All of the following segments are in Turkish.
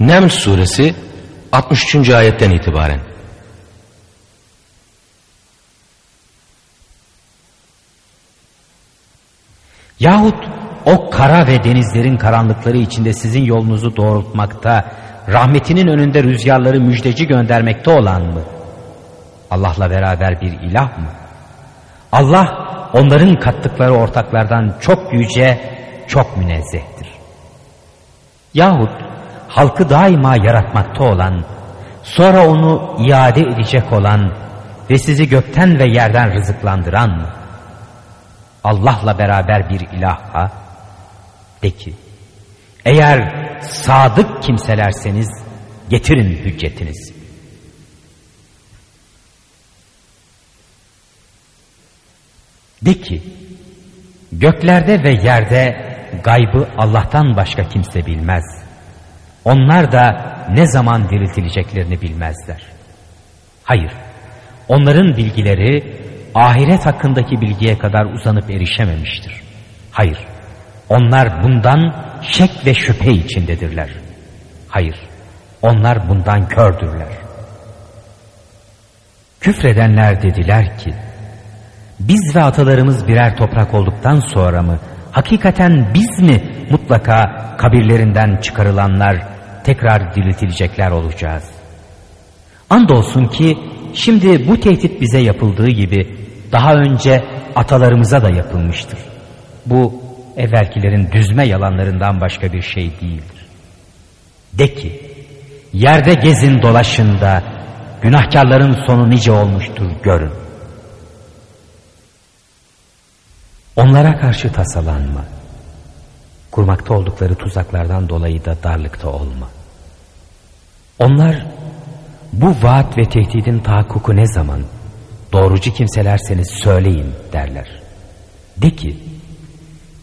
Neml suresi 63. ayetten itibaren. Yahut o kara ve denizlerin karanlıkları içinde sizin yolunuzu doğrultmakta, rahmetinin önünde rüzgarları müjdeci göndermekte olan mı? Allah'la beraber bir ilah mı? Allah onların kattıkları ortaklardan çok yüce, çok münezzehtir. Yahut halkı daima yaratmakta olan, sonra onu iade edecek olan ve sizi gökten ve yerden rızıklandıran mı? Allah'la beraber bir ilaha de ki, eğer sadık kimselerseniz getirin hüccetiniz. De ki, göklerde ve yerde gaybı Allah'tan başka kimse bilmez. Onlar da ne zaman diriltileceklerini bilmezler. Hayır, onların bilgileri ahiret hakkındaki bilgiye kadar uzanıp erişememiştir. Hayır, onlar bundan şek ve şüphe içindedirler. Hayır, onlar bundan kördürler. Küfredenler dediler ki, biz ve atalarımız birer toprak olduktan sonra mı, hakikaten biz mi mutlaka kabirlerinden çıkarılanlar tekrar diriltilecekler olacağız? Andolsun ki şimdi bu tehdit bize yapıldığı gibi daha önce atalarımıza da yapılmıştır. Bu evvelkilerin düzme yalanlarından başka bir şey değildir. De ki, yerde gezin dolaşında günahkarların sonu nice olmuştur görün. Onlara karşı tasalanma. Kurmakta oldukları tuzaklardan dolayı da darlıkta olma. Onlar bu vaat ve tehdidin tahakkuku ne zaman doğrucu kimselerseniz söyleyin derler. De ki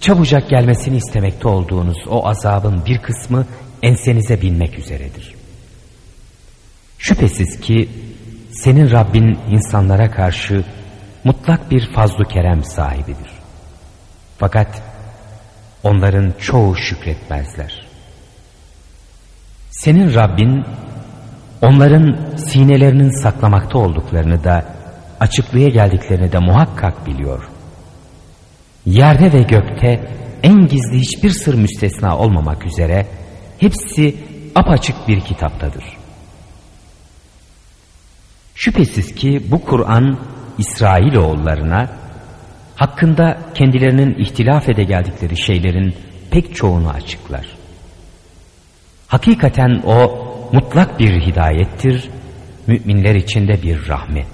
çabucak gelmesini istemekte olduğunuz o azabın bir kısmı ensenize binmek üzeredir. Şüphesiz ki senin Rabbin insanlara karşı mutlak bir fazlu kerem sahibidir. Fakat onların çoğu şükretmezler. Senin Rabbin onların sinelerinin saklamakta olduklarını da açıklığa geldiklerini de muhakkak biliyor. Yerde ve gökte en gizli hiçbir sır müstesna olmamak üzere hepsi apaçık bir kitaptadır. Şüphesiz ki bu Kur'an İsrailoğullarına hakkında kendilerinin ihtilaf ede geldikleri şeylerin pek çoğunu açıklar. Hakikaten o mutlak bir hidayettir, müminler içinde bir rahmet.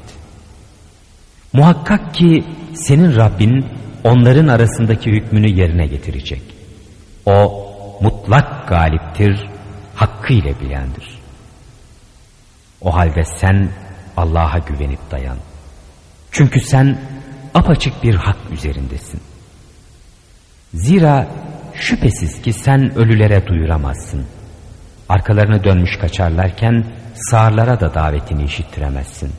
Muhakkak ki senin Rabbin onların arasındaki hükmünü yerine getirecek. O mutlak galiptir, hakkıyla bilendir. O halde sen Allah'a güvenip dayan. Çünkü sen apaçık bir hak üzerindesin. Zira şüphesiz ki sen ölülere duyuramazsın. Arkalarını dönmüş kaçarlarken sağırlara da davetini işittiremezsin.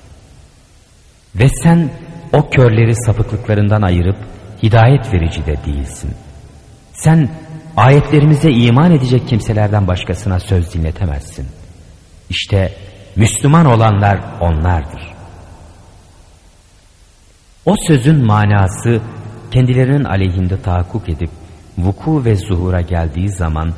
Ve sen o körleri sapıklıklarından ayırıp hidayet verici de değilsin. Sen ayetlerimize iman edecek kimselerden başkasına söz dinletemezsin. İşte Müslüman olanlar onlardır. O sözün manası kendilerinin aleyhinde tahakkuk edip vuku ve zuhura geldiği zaman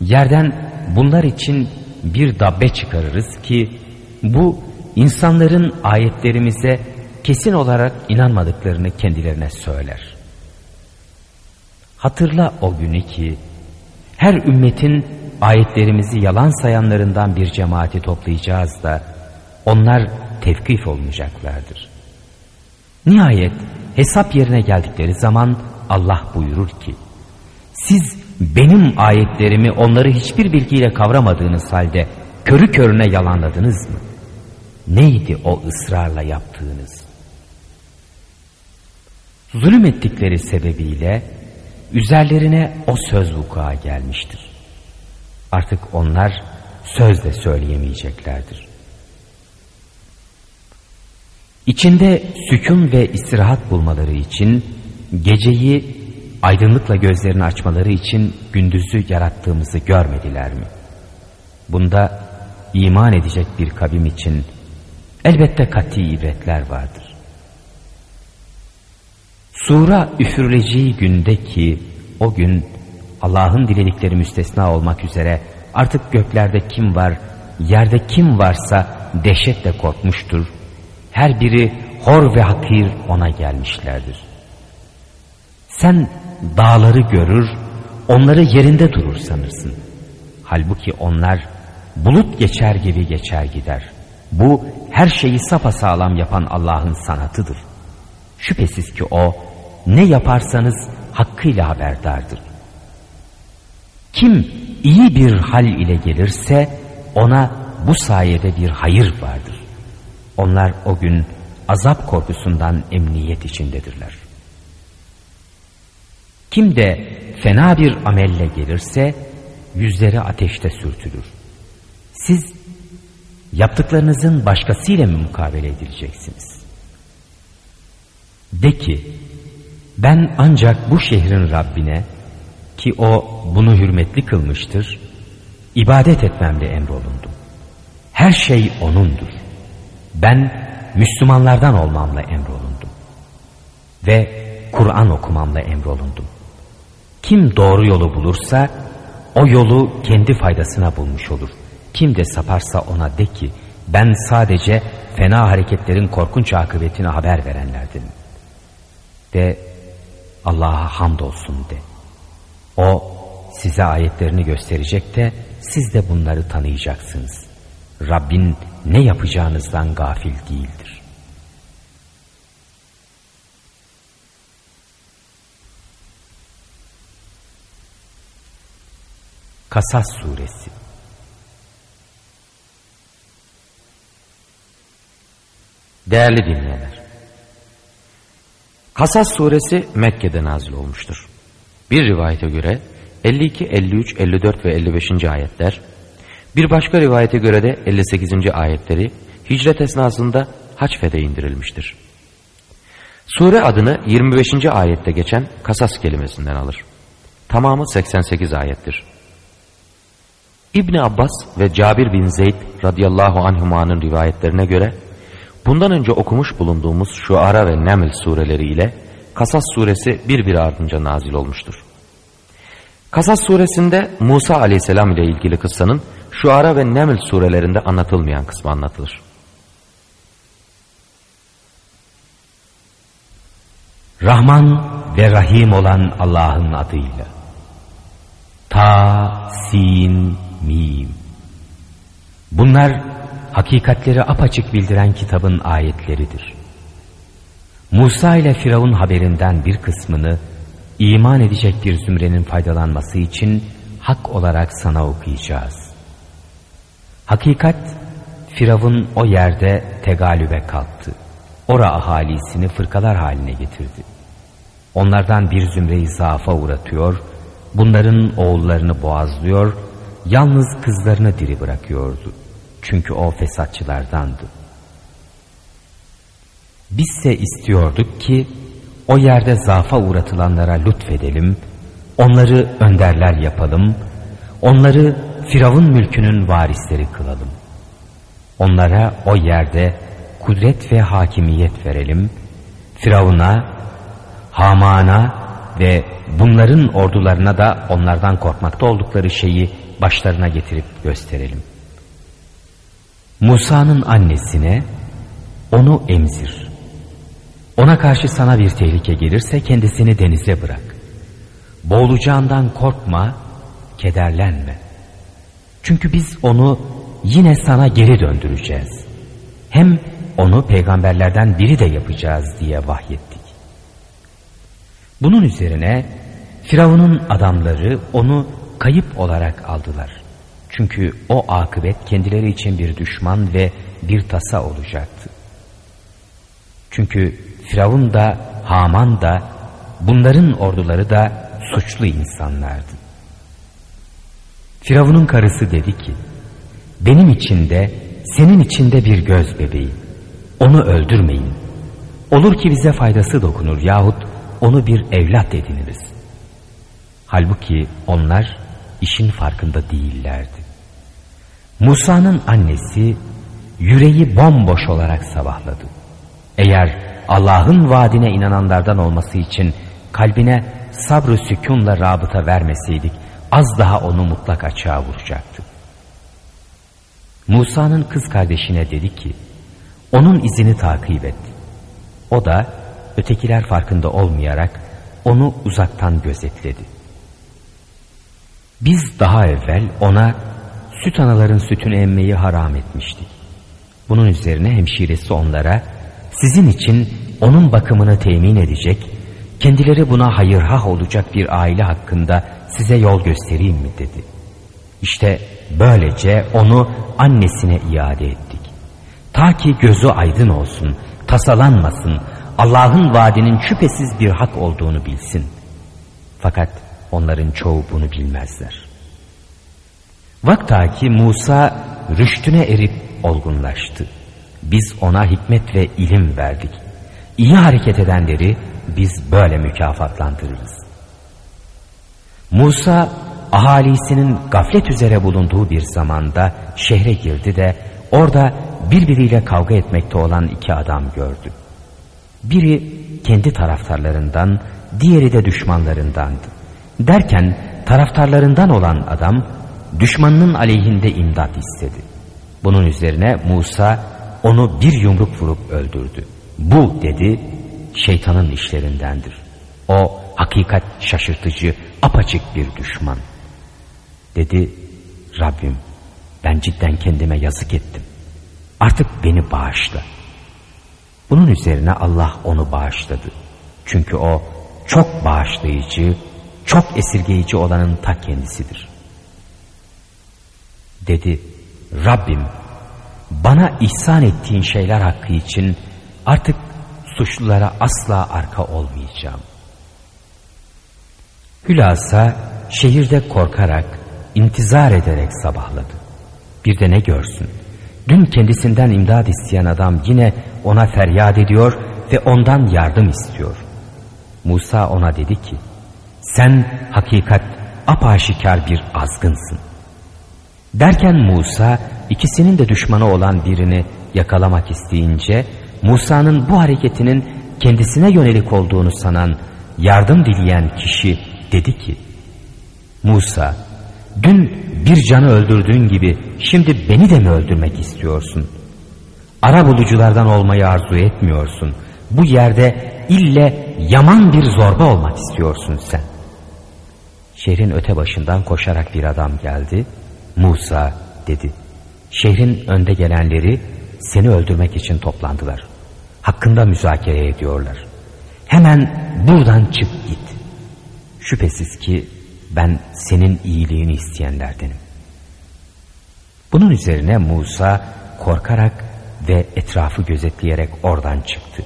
yerden bunlar için bir dabbe çıkarırız ki bu insanların ayetlerimize kesin olarak inanmadıklarını kendilerine söyler. Hatırla o günü ki her ümmetin ayetlerimizi yalan sayanlarından bir cemaati toplayacağız da onlar tevkif olmayacaklardır. Nihayet hesap yerine geldikleri zaman Allah buyurur ki siz benim ayetlerimi onları hiçbir bilgiyle kavramadığınız halde körü körüne yalanladınız mı? Neydi o ısrarla yaptığınız? Zulüm ettikleri sebebiyle üzerlerine o söz vuku'a gelmiştir. Artık onlar söz de söyleyemeyeceklerdir. İçinde sükun ve istirahat bulmaları için geceyi aydınlıkla gözlerini açmaları için gündüzü yarattığımızı görmediler mi? Bunda iman edecek bir kabim için elbette kati ibretler vardır. Sura üfürüleceği günde ki o gün Allah'ın diledikleri müstesna olmak üzere artık göklerde kim var, yerde kim varsa dehşetle korkmuştur. Her biri hor ve hakir ona gelmişlerdir. Sen dağları görür, onları yerinde durur sanırsın. Halbuki onlar bulut geçer gibi geçer gider. Bu her şeyi sapasağlam yapan Allah'ın sanatıdır. Şüphesiz ki o ne yaparsanız hakkıyla haberdardır. Kim iyi bir hal ile gelirse ona bu sayede bir hayır vardır. Onlar o gün azap korkusundan emniyet içindedirler. Kim de fena bir amelle gelirse yüzleri ateşte sürtülür. Siz yaptıklarınızın başkasıyla mı mukabele edileceksiniz? De ki ben ancak bu şehrin Rabbine ki o bunu hürmetli kılmıştır, ibadet etmemle emrolundum. Her şey O'nundur. Ben Müslümanlardan olmamla emrolundum. Ve Kur'an okumamla emrolundum. Kim doğru yolu bulursa o yolu kendi faydasına bulmuş olur. Kim de saparsa ona de ki ben sadece fena hareketlerin korkunç akıbetini haber verenlerdim. De Allah'a hamdolsun de. O size ayetlerini gösterecek de siz de bunları tanıyacaksınız. Rabbin ne yapacağınızdan gafil değildir. Kasas Suresi Değerli dinleyenler, Kasas suresi Mekke'de nazil olmuştur. Bir rivayete göre 52, 53, 54 ve 55. ayetler, bir başka rivayete göre de 58. ayetleri hicret esnasında Haçfe'de indirilmiştir. Sure adını 25. ayette geçen kasas kelimesinden alır. Tamamı 88 ayettir. İbni Abbas ve Cabir bin Zeyd radıyallahu anhuma'nın rivayetlerine göre bundan önce okumuş bulunduğumuz Şuara ve Neml sureleri ile Kasas suresi birbiri ardınca nazil olmuştur. Kasas suresinde Musa aleyhisselam ile ilgili kıssanın Şuara ve Neml surelerinde anlatılmayan kısmı anlatılır. Rahman ve Rahim olan Allah'ın adıyla. Ta, Sin, Mim. Bunlar hakikatleri apaçık bildiren kitabın ayetleridir. Musa ile Firavun haberinden bir kısmını iman edecek bir zümrenin faydalanması için hak olarak sana okuyacağız. Hakikat Firavun o yerde tegalübe kalktı. Ora ahalisini fırkalar haline getirdi. Onlardan bir zümreyi zaafa uğratıyor, bunların oğullarını boğazlıyor, yalnız kızlarını diri bırakıyordu. Çünkü o fesatçılardandı. Bizse istiyorduk ki o yerde zaafa uğratılanlara lütfedelim, onları önderler yapalım, onları Firavun mülkünün varisleri kılalım. Onlara o yerde kudret ve hakimiyet verelim. Firavun'a, Haman'a ve bunların ordularına da onlardan korkmakta oldukları şeyi başlarına getirip gösterelim. Musa'nın annesine onu emzir. Ona karşı sana bir tehlike gelirse kendisini denize bırak. Boğulacağından korkma, kederlenme. Çünkü biz onu yine sana geri döndüreceğiz. Hem onu peygamberlerden biri de yapacağız diye vahyettik. Bunun üzerine Firavun'un adamları onu kayıp olarak aldılar. Çünkü o akıbet kendileri için bir düşman ve bir tasa olacaktı. Çünkü Firavun da Haman da bunların orduları da suçlu insanlardı. Firavun'un karısı dedi ki benim için de senin için de bir göz bebeği. Onu öldürmeyin. Olur ki bize faydası dokunur yahut onu bir evlat ediniriz. Halbuki onlar işin farkında değillerdi. Musa'nın annesi yüreği bomboş olarak sabahladı. Eğer Allah'ın vaadine inananlardan olması için kalbine sabrı sükunla rabıta vermeseydik az daha onu mutlak açığa vuracaktı. Musa'nın kız kardeşine dedi ki onun izini takip et. O da ötekiler farkında olmayarak onu uzaktan gözetledi. Biz daha evvel ona süt anaların sütünü emmeyi haram etmiştik. Bunun üzerine hemşiresi onlara sizin için onun bakımını temin edecek, kendileri buna hayırhah olacak bir aile hakkında size yol göstereyim mi dedi. İşte böylece onu annesine iade ettik. Ta ki gözü aydın olsun, tasalanmasın, Allah'ın vaadinin şüphesiz bir hak olduğunu bilsin. Fakat onların çoğu bunu bilmezler. Vaktaki Musa rüştüne erip olgunlaştı. Biz ona hikmet ve ilim verdik. İyi hareket edenleri biz böyle mükafatlandırırız. Musa ahalisinin gaflet üzere bulunduğu bir zamanda şehre girdi de orada birbiriyle kavga etmekte olan iki adam gördü. Biri kendi taraftarlarından, diğeri de düşmanlarındandı. Derken taraftarlarından olan adam düşmanının aleyhinde imdat istedi. Bunun üzerine Musa onu bir yumruk vurup öldürdü. Bu dedi şeytanın işlerindendir. O hakikat şaşırtıcı, apaçık bir düşman. Dedi Rabbim ben cidden kendime yazık ettim. Artık beni bağışla. Bunun üzerine Allah onu bağışladı. Çünkü o çok bağışlayıcı, çok esirgeyici olanın ta kendisidir. Dedi Rabbim bana ihsan ettiğin şeyler hakkı için artık suçlulara asla arka olmayacağım. Hülasa şehirde korkarak, intizar ederek sabahladı. Bir de ne görsün? Dün kendisinden imdad isteyen adam yine ona feryat ediyor ve ondan yardım istiyor. Musa ona dedi ki, sen hakikat apaşikar bir azgınsın. Derken Musa ikisinin de düşmanı olan birini yakalamak isteyince Musa'nın bu hareketinin kendisine yönelik olduğunu sanan yardım dileyen kişi dedi ki Musa dün bir canı öldürdüğün gibi şimdi beni de mi öldürmek istiyorsun? Ara buluculardan olmayı arzu etmiyorsun. Bu yerde ille yaman bir zorba olmak istiyorsun sen. Şehrin öte başından koşarak bir adam geldi. Musa dedi. Şehrin önde gelenleri seni öldürmek için toplandılar. Hakkında müzakere ediyorlar. Hemen buradan çık git. Şüphesiz ki ben senin iyiliğini isteyenlerdenim. Bunun üzerine Musa korkarak ve etrafı gözetleyerek oradan çıktı.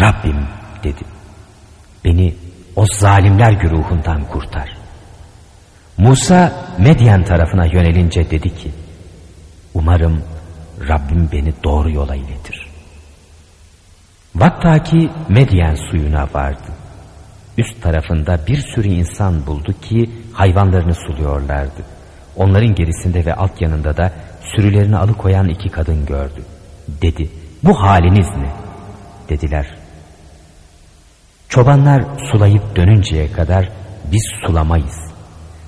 Rabbim dedi. Beni o zalimler güruhundan kurtar. Musa Medyen tarafına yönelince dedi ki Umarım Rabbim beni doğru yola iletir. Vaktaki Medyen suyuna vardı. Üst tarafında bir sürü insan buldu ki hayvanlarını suluyorlardı. Onların gerisinde ve alt yanında da sürülerini alıkoyan iki kadın gördü. Dedi, bu haliniz ne? Dediler. Çobanlar sulayıp dönünceye kadar biz sulamayız.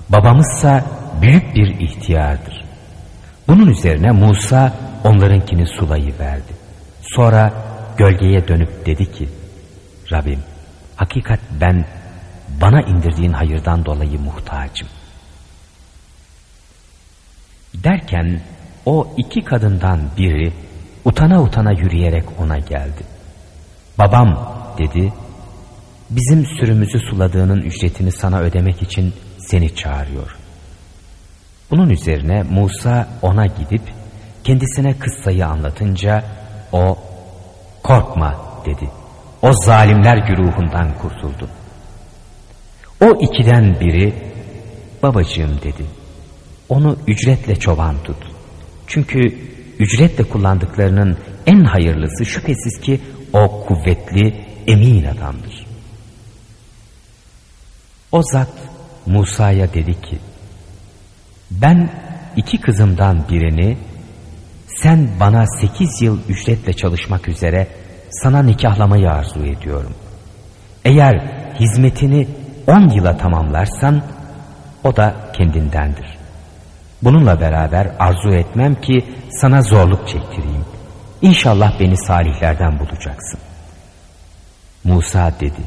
Babamızsa büyük bir ihtiyardır. Bunun üzerine Musa onlarınkini sulayı verdi. Sonra gölgeye dönüp dedi ki Rabbim hakikat ben bana indirdiğin hayırdan dolayı muhtacım. Derken o iki kadından biri utana utana yürüyerek ona geldi. Babam dedi bizim sürümüzü suladığının ücretini sana ödemek için seni çağırıyor. Bunun üzerine Musa ona gidip kendisine kıssayı anlatınca o korkma dedi. O zalimler güruhundan kurtuldu. O ikiden biri babacığım dedi. Onu ücretle çoban tut. Çünkü ücretle kullandıklarının en hayırlısı şüphesiz ki o kuvvetli, emin adamdır. O zat Musa'ya dedi ki ben iki kızımdan birini sen bana sekiz yıl ücretle çalışmak üzere sana nikahlamayı arzu ediyorum. Eğer hizmetini on yıla tamamlarsan o da kendindendir. Bununla beraber arzu etmem ki sana zorluk çektireyim. İnşallah beni salihlerden bulacaksın. Musa dedi.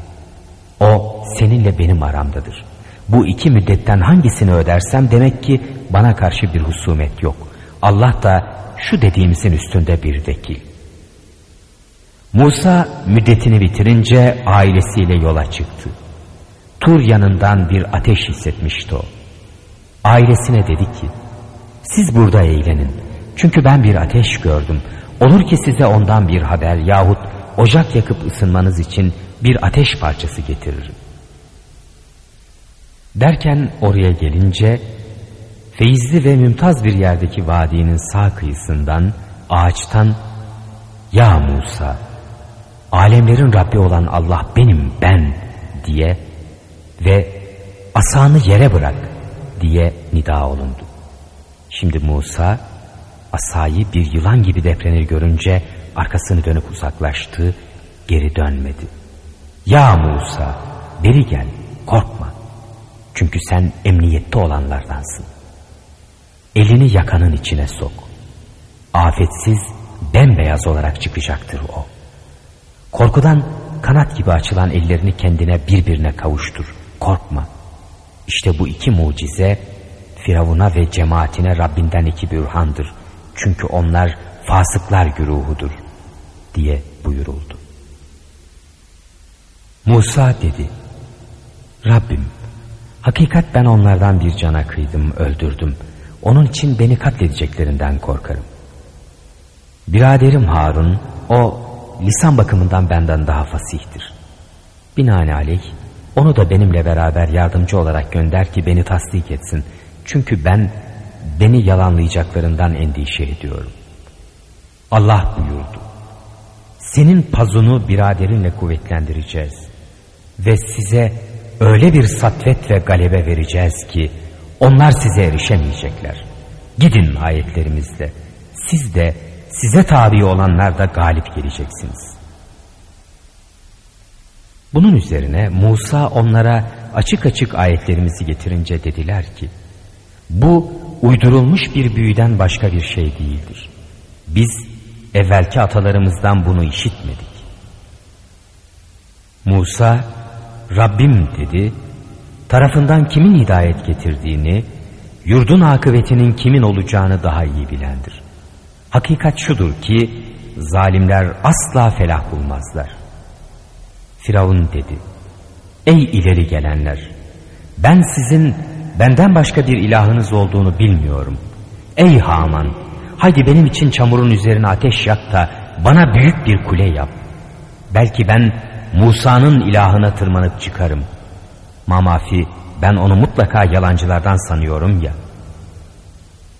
O seninle benim aramdadır. Bu iki müddetten hangisini ödersem demek ki bana karşı bir husumet yok. Allah da şu dediğimizin üstünde bir vekil. Musa müddetini bitirince ailesiyle yola çıktı. Tur yanından bir ateş hissetmişti o. Ailesine dedi ki, siz burada eğlenin. Çünkü ben bir ateş gördüm. Olur ki size ondan bir haber yahut ocak yakıp ısınmanız için bir ateş parçası getiririm. Derken oraya gelince feyizli ve mümtaz bir yerdeki vadinin sağ kıyısından ağaçtan Ya Musa alemlerin Rabbi olan Allah benim ben diye ve asanı yere bırak diye nida olundu. Şimdi Musa asayı bir yılan gibi deprenir görünce arkasını dönüp uzaklaştı, geri dönmedi. Ya Musa beri gel korkma. Çünkü sen emniyette olanlardansın. Elini yakanın içine sok. Afetsiz bembeyaz olarak çıkacaktır o. Korkudan kanat gibi açılan ellerini kendine birbirine kavuştur. Korkma. İşte bu iki mucize Firavun'a ve cemaatine Rabbinden iki bürhandır. Çünkü onlar fasıklar güruhudur diye buyuruldu. Musa dedi, Rabbim, hakikat ben onlardan bir cana kıydım, öldürdüm. Onun için beni katledeceklerinden korkarım. Biraderim Harun, o lisan bakımından benden daha fasihtir. Binaenaleyh, onu da benimle beraber yardımcı olarak gönder ki beni tasdik etsin. Çünkü ben beni yalanlayacaklarından endişe ediyorum. Allah buyurdu. Senin pazunu biraderinle kuvvetlendireceğiz. Ve size öyle bir satvet ve galebe vereceğiz ki onlar size erişemeyecekler. Gidin ayetlerimizde. Siz de size tabi olanlar da galip geleceksiniz. Bunun üzerine Musa onlara açık açık ayetlerimizi getirince dediler ki bu uydurulmuş bir büyüden başka bir şey değildir. Biz evvelki atalarımızdan bunu işitmedik. Musa Rabbim dedi tarafından kimin hidayet getirdiğini yurdun akıbetinin kimin olacağını daha iyi bilendir. Hakikat şudur ki zalimler asla felah bulmazlar. Firavun dedi Ey ileri gelenler ben sizin benden başka bir ilahınız olduğunu bilmiyorum. Ey Haman haydi benim için çamurun üzerine ateş yak da bana büyük bir kule yap. Belki ben Musa'nın ilahına tırmanıp çıkarım. Mamafi ben onu mutlaka yalancılardan sanıyorum ya.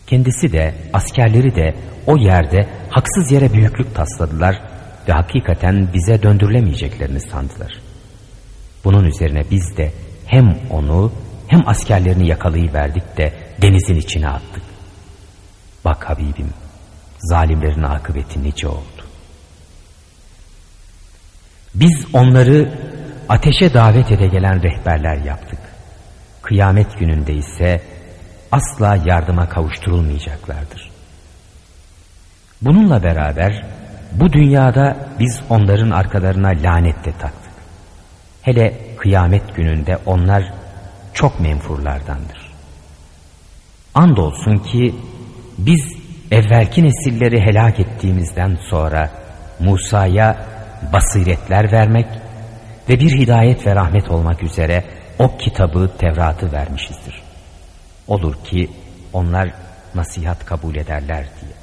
Kendisi de askerleri de o yerde haksız yere büyüklük tasladılar ve hakikaten bize döndürülemeyeceklerini sandılar. Bunun üzerine biz de hem onu hem askerlerini yakalayıverdik de denizin içine attık. Bak Habibim, zalimlerin akıbeti nice oldu. Biz onları ateşe davet ede gelen rehberler yaptık. Kıyamet gününde ise asla yardıma kavuşturulmayacaklardır. Bununla beraber bu dünyada biz onların arkalarına lanet de taktık. Hele kıyamet gününde onlar çok menfurlardandır. Andolsun ki biz evvelki nesilleri helak ettiğimizden sonra Musa'ya basiretler vermek ve bir hidayet ve rahmet olmak üzere o kitabı Tevrat'ı vermişizdir. Olur ki onlar nasihat kabul ederler diye.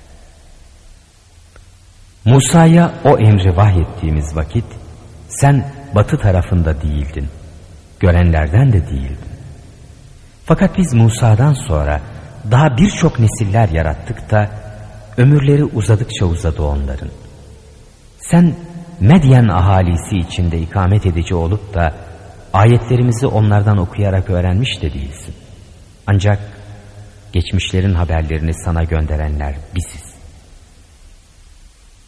Musa'ya o emri vahyettiğimiz vakit sen batı tarafında değildin. Görenlerden de değildin. Fakat biz Musa'dan sonra daha birçok nesiller yarattık da ömürleri uzadıkça uzadı onların. Sen Medyen ahalisi içinde ikamet edici olup da ayetlerimizi onlardan okuyarak öğrenmiş de değilsin. Ancak geçmişlerin haberlerini sana gönderenler biziz.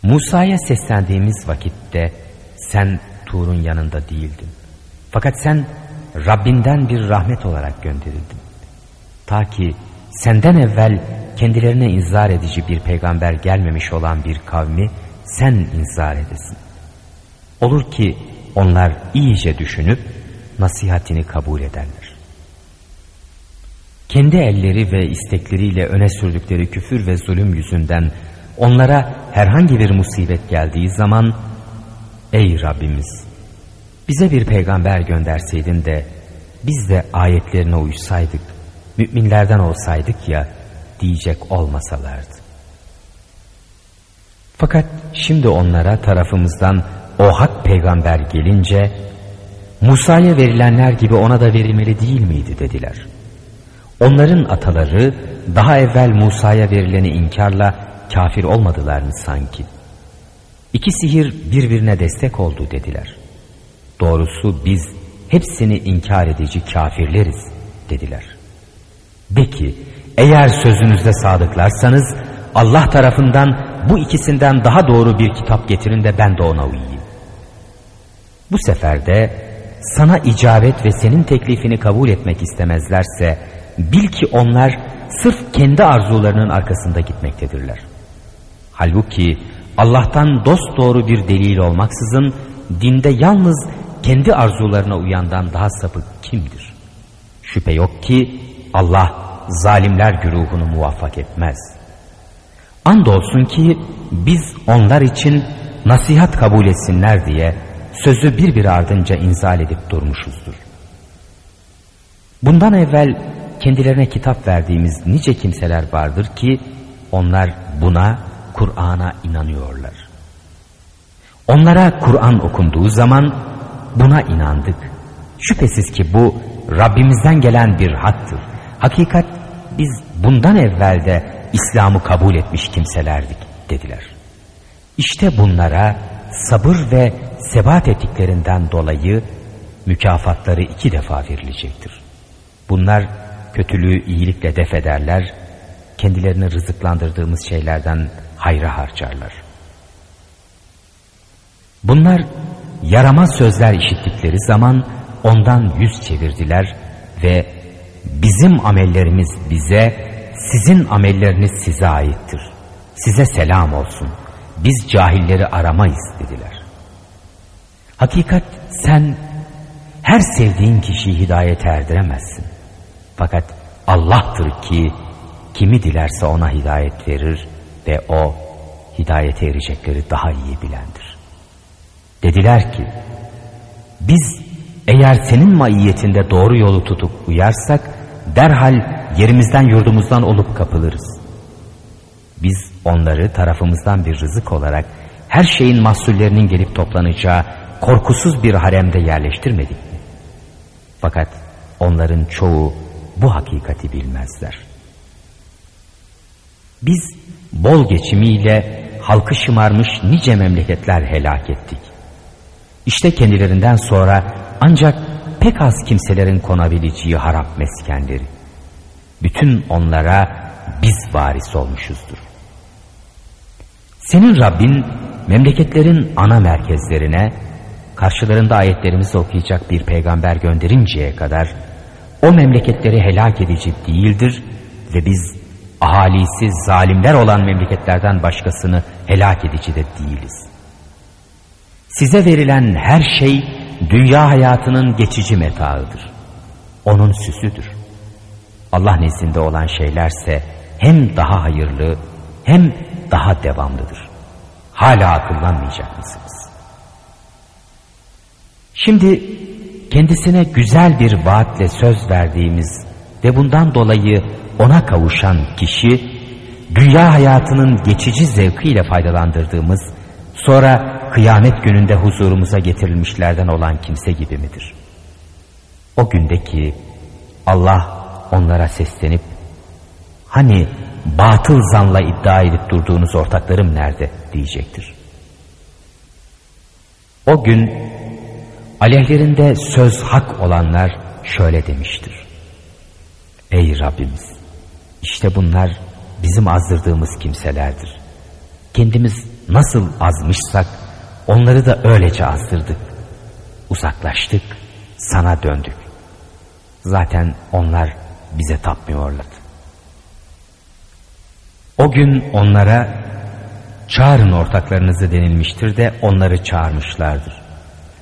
Musa'ya seslendiğimiz vakitte sen Tur'un yanında değildin. Fakat sen Rabbinden bir rahmet olarak gönderildin. Ta ki senden evvel kendilerine inzar edici bir peygamber gelmemiş olan bir kavmi sen inzar edesin. Olur ki onlar iyice düşünüp nasihatini kabul ederler. Kendi elleri ve istekleriyle öne sürdükleri küfür ve zulüm yüzünden onlara herhangi bir musibet geldiği zaman Ey Rabbimiz bize bir peygamber gönderseydin de biz de ayetlerine uysaydık, müminlerden olsaydık ya diyecek olmasalardı. Fakat şimdi onlara tarafımızdan o hak peygamber gelince Musa'ya verilenler gibi ona da verilmeli değil miydi dediler. Onların ataları daha evvel Musa'ya verileni inkarla kafir olmadılar mı sanki? İki sihir birbirine destek oldu dediler. Doğrusu biz hepsini inkar edici kafirleriz dediler. De ki eğer sözünüzde sadıklarsanız Allah tarafından bu ikisinden daha doğru bir kitap getirin de ben de ona uyuyayım. Bu sefer de sana icabet ve senin teklifini kabul etmek istemezlerse bil ki onlar sırf kendi arzularının arkasında gitmektedirler. Halbuki Allah'tan dost doğru bir delil olmaksızın dinde yalnız kendi arzularına uyandan daha sapık kimdir? Şüphe yok ki Allah zalimler güruhunu muvaffak etmez. Andolsun ki biz onlar için nasihat kabul etsinler diye sözü bir bir ardınca inzal edip durmuşuzdur. Bundan evvel kendilerine kitap verdiğimiz nice kimseler vardır ki onlar buna Kur'an'a inanıyorlar. Onlara Kur'an okunduğu zaman buna inandık. Şüphesiz ki bu Rabbimizden gelen bir haktır. Hakikat biz bundan evvel de İslam'ı kabul etmiş kimselerdik dediler. İşte bunlara sabır ve sebat ettiklerinden dolayı mükafatları iki defa verilecektir. Bunlar kötülüğü iyilikle def ederler, kendilerini rızıklandırdığımız şeylerden hayra harcarlar. Bunlar yaramaz sözler işittikleri zaman ondan yüz çevirdiler ve bizim amellerimiz bize, sizin amelleriniz size aittir. Size selam olsun. Biz cahilleri aramayız dediler. Hakikat sen her sevdiğin kişiyi hidayete erdiremezsin. Fakat Allah'tır ki kimi dilerse ona hidayet verir ve o hidayete erecekleri daha iyi bilendir. Dediler ki biz eğer senin maiyetinde doğru yolu tutup uyarsak derhal yerimizden yurdumuzdan olup kapılırız. Biz onları tarafımızdan bir rızık olarak her şeyin mahsullerinin gelip toplanacağı korkusuz bir haremde yerleştirmedik mi? Fakat onların çoğu bu hakikati bilmezler. Biz bol geçimiyle halkı şımarmış nice memleketler helak ettik. İşte kendilerinden sonra ancak pek az kimselerin konabileceği harap meskenleri. Bütün onlara biz varis olmuşuzdur. Senin Rabbin memleketlerin ana merkezlerine karşılarında ayetlerimizi okuyacak bir peygamber gönderinceye kadar o memleketleri helak edici değildir ve biz ahalisi zalimler olan memleketlerden başkasını helak edici de değiliz. Size verilen her şey dünya hayatının geçici metaıdır. Onun süsüdür. Allah nezdinde olan şeylerse hem daha hayırlı hem daha devamlıdır. Hala akıllanmayacak mısınız? Şimdi kendisine güzel bir vaatle söz verdiğimiz ve bundan dolayı ona kavuşan kişi, dünya hayatının geçici zevkiyle faydalandırdığımız, sonra kıyamet gününde huzurumuza getirilmişlerden olan kimse gibi midir? O gündeki Allah onlara seslenip, hani batıl zanla iddia edip durduğunuz ortaklarım nerede diyecektir. O gün aleyhlerinde söz hak olanlar şöyle demiştir. Ey Rabbimiz! İşte bunlar bizim azdırdığımız kimselerdir. Kendimiz nasıl azmışsak onları da öylece azdırdık. Uzaklaştık, sana döndük. Zaten onlar bize tapmıyorlardı. O gün onlara çağırın ortaklarınızı denilmiştir de onları çağırmışlardır.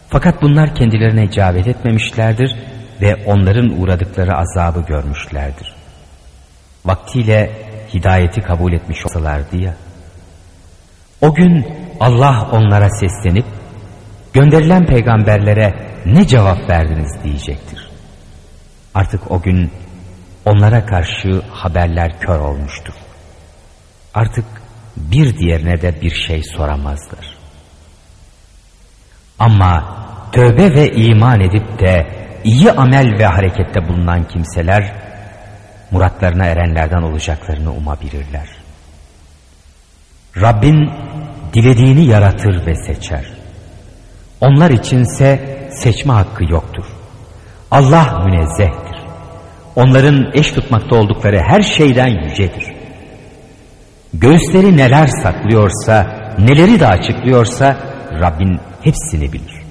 Fakat bunlar kendilerine icabet etmemişlerdir ve onların uğradıkları azabı görmüşlerdir. Vaktiyle hidayeti kabul etmiş olsalardı ya. O gün Allah onlara seslenip gönderilen peygamberlere ne cevap verdiniz diyecektir. Artık o gün onlara karşı haberler kör olmuştur. Artık bir diğerine de bir şey soramazlar. Ama tövbe ve iman edip de iyi amel ve harekette bulunan kimseler muratlarına erenlerden olacaklarını umabilirler. Rabbin dilediğini yaratır ve seçer. Onlar içinse seçme hakkı yoktur. Allah münezzehtir. Onların eş tutmakta oldukları her şeyden yücedir. Göğüsleri neler saklıyorsa, neleri de açıklıyorsa Rabbin hepsini bilir.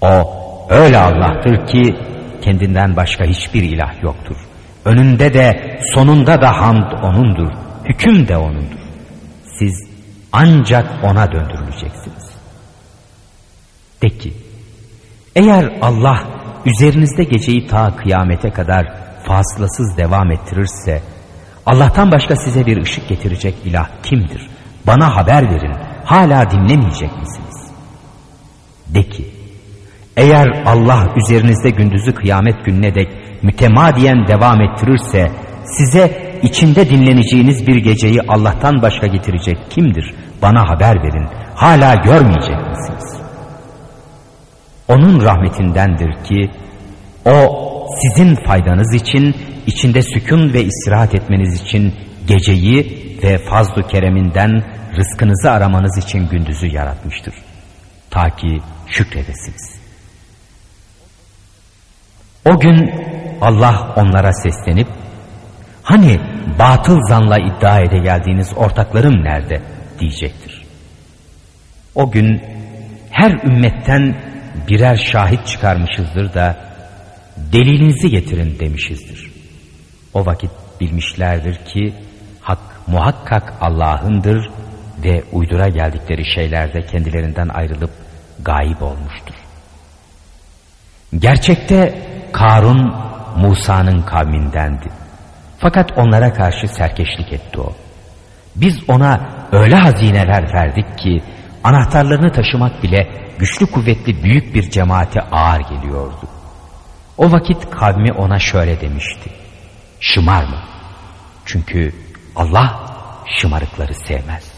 O öyle Allah'tır ki kendinden başka hiçbir ilah yoktur. Önünde de sonunda da hamd O'nundur. Hüküm de O'nundur. Siz ancak O'na döndürüleceksiniz. De ki, eğer Allah üzerinizde geceyi ta kıyamete kadar fasılasız devam ettirirse, Allah'tan başka size bir ışık getirecek ilah kimdir? Bana haber verin, hala dinlemeyecek misiniz? De ki, eğer Allah üzerinizde gündüzü kıyamet gününe dek mütemadiyen devam ettirirse, size içinde dinleneceğiniz bir geceyi Allah'tan başka getirecek kimdir? Bana haber verin, hala görmeyecek misiniz? Onun rahmetindendir ki, O sizin faydanız için, içinde sükun ve istirahat etmeniz için geceyi ve fazl kereminden rızkınızı aramanız için gündüzü yaratmıştır. Ta ki şükredesiniz. O gün Allah onlara seslenip hani batıl zanla iddia ede geldiğiniz ortaklarım nerede diyecektir. O gün her ümmetten birer şahit çıkarmışızdır da delilinizi getirin demişizdir. O vakit bilmişlerdir ki hak muhakkak Allah'ındır ve uydura geldikleri şeylerde kendilerinden ayrılıp gayip olmuştur. Gerçekte Karun Musa'nın kavmindendi. Fakat onlara karşı serkeşlik etti o. Biz ona öyle hazineler verdik ki anahtarlarını taşımak bile güçlü kuvvetli büyük bir cemaate ağır geliyordu. O vakit kavmi ona şöyle demişti. Şımar mı? Çünkü Allah şımarıkları sevmez.